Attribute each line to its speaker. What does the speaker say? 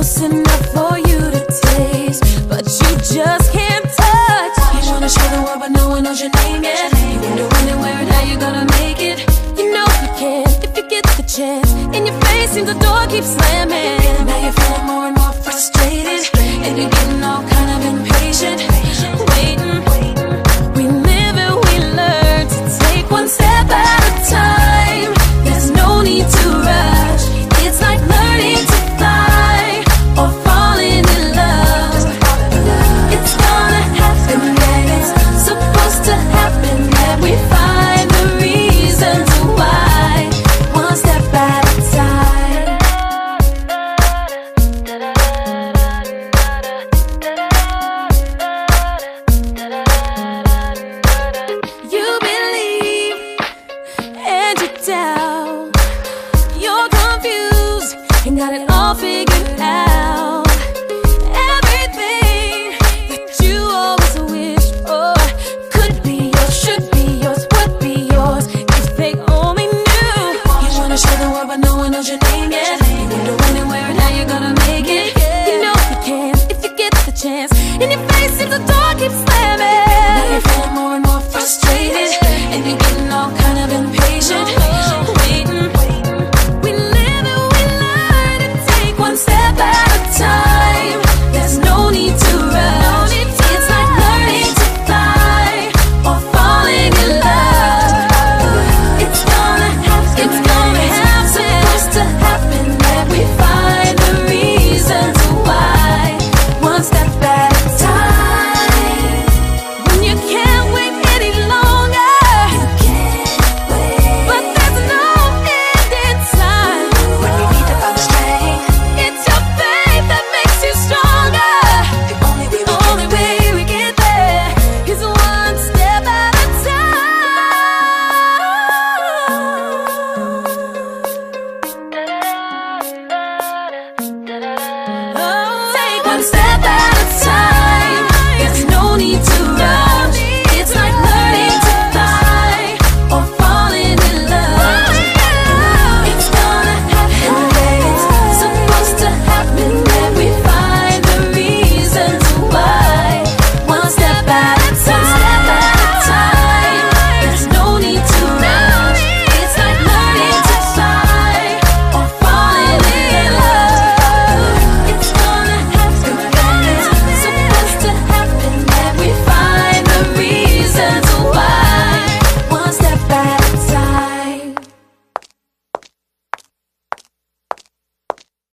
Speaker 1: close enough for you to taste, but you just can't touch. You wanna show the world, but no one knows your name yet. You wonder when and where and you're gonna make it. You know you can if you get the chance. And your face seems the door keeps slamming. Now you're feeling more and more frustrated, and you're getting all kind of impatient. and got it all figured out. Everything that you always wished for could be yours, should be yours, would be yours if they only knew. You wanna show the world, but no one knows your name yet. You wonder when and where and how you're gonna make it. You know you can if you get the chance. In your face, if the door keeps slamming, now you're feeling more and more frustrated, and you're getting all kind of impatient. but one step.